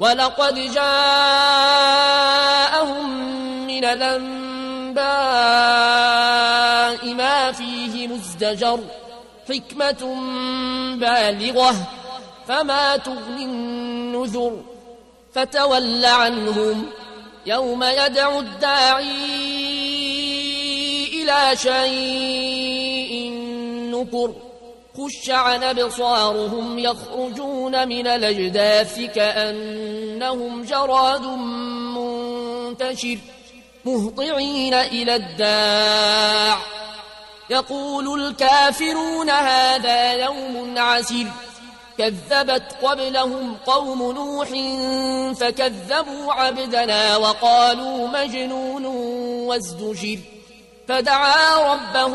ولقد جاءهم من الأنباء ما فيه مزدجر حكمة بالغة فما تغني النذر. فتول عنهم يوم يدعو الداعي إلى شيء نكر. خش عن أبصارهم يخرجون من الأجداث كأنهم جراد منتشر مهطعين إلى الداع. يقول الكافرون هذا يوم عسر كذبت قبلهم قوم نوح فكذبوا عبدنا وقالوا مجنون وازدجر. فدعا ربه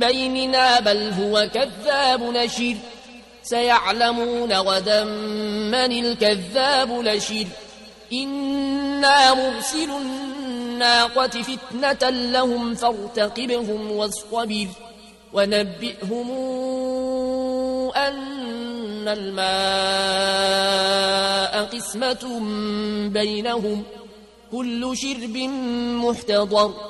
بيننا بل هو كذاب نشر. سيعلمون غدا من الكذاب لشر إنا مرسل الناقة فتنة لهم فارتقبهم واصطبر. ونبئهم أن الماء قسمة بينهم. كل شرب محتضر.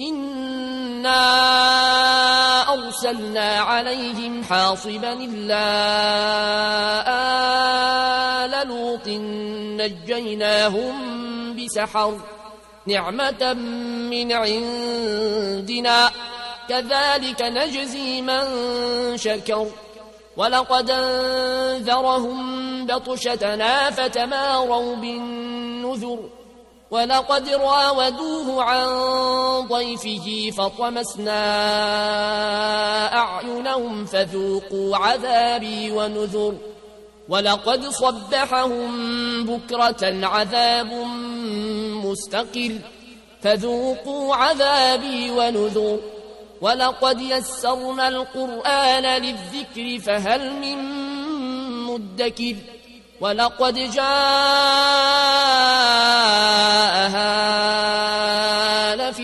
إنا أرسلنا عليهم حاصبا إلا آل لوط نجيناهم بسحر نعمة من عندنا كذلك نجزي من شكر ولقد انذرهم بطشتنا فتماروا بالنذر ولقد راودوه عن ضيفه فطمسنا أعينهم فذوقوا عذابي ونذر. ولقد صبحهم بكرة عذاب مستقل فذوقوا عذابي ونذر. ولقد يسرنا القرآن للذكر فهل من مدكر. ولقد جاء